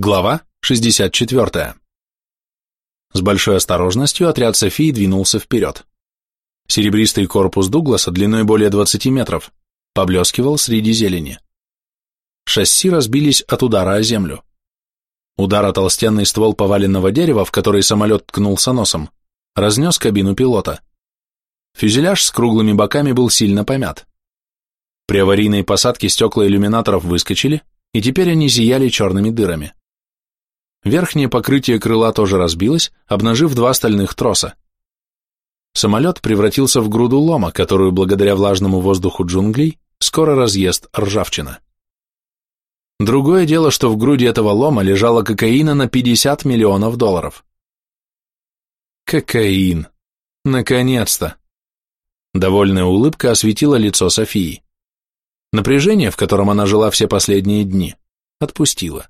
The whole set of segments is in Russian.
Глава 64. С большой осторожностью отряд Софии двинулся вперед. Серебристый корпус Дугласа длиной более 20 метров поблескивал среди зелени. Шасси разбились от удара о землю. Удар о толстенный ствол поваленного дерева, в который самолет ткнулся носом, разнес кабину пилота. Фюзеляж с круглыми боками был сильно помят. При аварийной посадке стекла иллюминаторов выскочили, и теперь они зияли черными дырами. Верхнее покрытие крыла тоже разбилось, обнажив два стальных троса. Самолет превратился в груду лома, которую благодаря влажному воздуху джунглей скоро разъест ржавчина. Другое дело, что в груди этого лома лежала кокаина на 50 миллионов долларов. Кокаин. Наконец-то. Довольная улыбка осветила лицо Софии. Напряжение, в котором она жила все последние дни, отпустила.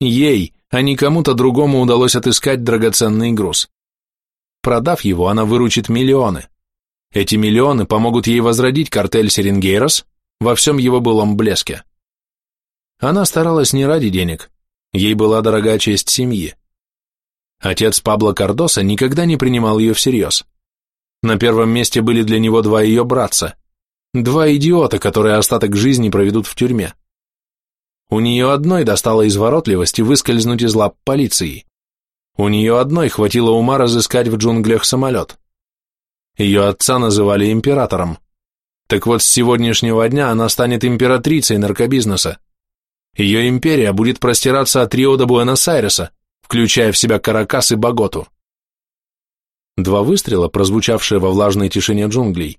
Ей, а не кому-то другому удалось отыскать драгоценный груз. Продав его, она выручит миллионы. Эти миллионы помогут ей возродить картель Серенгейрос во всем его былом блеске. Она старалась не ради денег, ей была дорога честь семьи. Отец Пабло Кардоса никогда не принимал ее всерьез. На первом месте были для него два ее братца, два идиота, которые остаток жизни проведут в тюрьме. У нее одной достало изворотливости выскользнуть из лап полиции. У нее одной хватило ума разыскать в джунглях самолет. Ее отца называли императором. Так вот, с сегодняшнего дня она станет императрицей наркобизнеса. Ее империя будет простираться от Рио до Буэнос-Айреса, включая в себя Каракас и Боготу. Два выстрела, прозвучавшие во влажной тишине джунглей,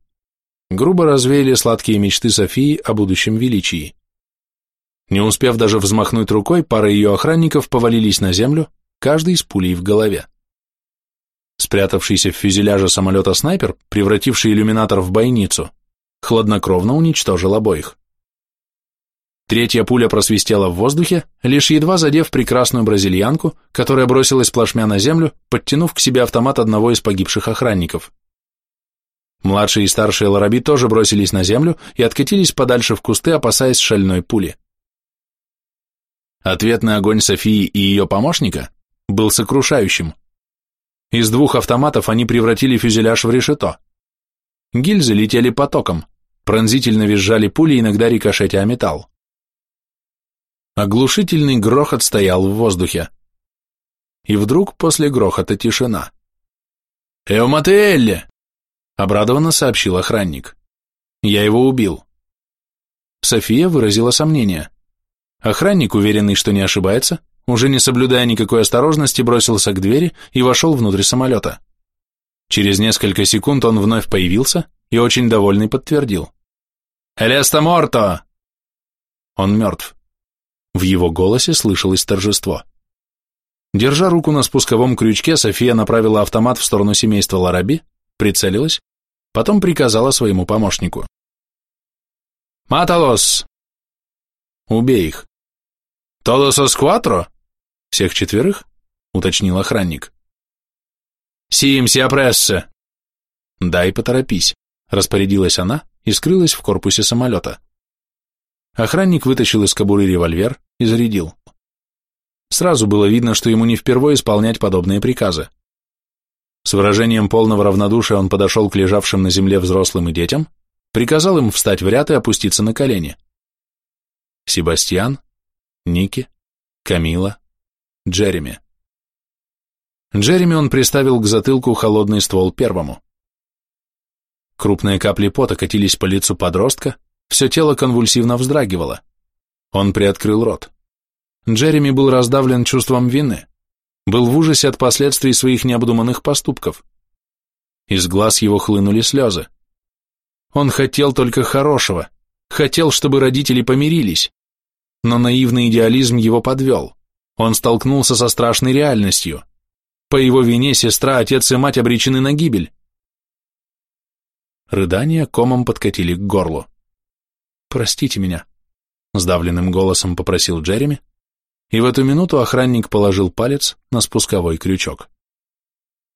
грубо развеяли сладкие мечты Софии о будущем величии. Не успев даже взмахнуть рукой, пара ее охранников повалились на землю, каждый с пулей в голове. Спрятавшийся в фюзеляже самолета снайпер, превративший иллюминатор в бойницу, хладнокровно уничтожил обоих. Третья пуля просвистела в воздухе, лишь едва задев прекрасную бразильянку, которая бросилась плашмя на землю, подтянув к себе автомат одного из погибших охранников. Младшие и старшие лараби тоже бросились на землю и откатились подальше в кусты, опасаясь шальной пули. Ответный огонь Софии и ее помощника был сокрушающим. Из двух автоматов они превратили фюзеляж в решето. Гильзы летели потоком, пронзительно визжали пули, иногда рикошетя о металл. Оглушительный грохот стоял в воздухе. И вдруг после грохота тишина. «Эоматеэлле!» — обрадованно сообщил охранник. «Я его убил». София выразила сомнение. Охранник, уверенный, что не ошибается, уже не соблюдая никакой осторожности, бросился к двери и вошел внутрь самолета. Через несколько секунд он вновь появился и очень довольный подтвердил. «Элеста Морто!» Он мертв. В его голосе слышалось торжество. Держа руку на спусковом крючке, София направила автомат в сторону семейства Лараби, прицелилась, потом приказала своему помощнику. «Маталос!» «Убей их!» «Тодос кватро?» «Всех четверых?» — уточнил охранник. «Сим сиапрессе!» «Дай поторопись», — распорядилась она и скрылась в корпусе самолета. Охранник вытащил из кобуры револьвер и зарядил. Сразу было видно, что ему не впервые исполнять подобные приказы. С выражением полного равнодушия он подошел к лежавшим на земле взрослым и детям, приказал им встать в ряд и опуститься на колени. Себастьян, Ники, Камила, Джереми. Джереми он приставил к затылку холодный ствол первому. Крупные капли пота катились по лицу подростка, все тело конвульсивно вздрагивало. Он приоткрыл рот. Джереми был раздавлен чувством вины, был в ужасе от последствий своих необдуманных поступков. Из глаз его хлынули слезы. Он хотел только хорошего, хотел, чтобы родители помирились но наивный идеализм его подвел. Он столкнулся со страшной реальностью. По его вине сестра, отец и мать обречены на гибель. Рыдания комом подкатили к горлу. «Простите меня», — сдавленным голосом попросил Джереми, и в эту минуту охранник положил палец на спусковой крючок.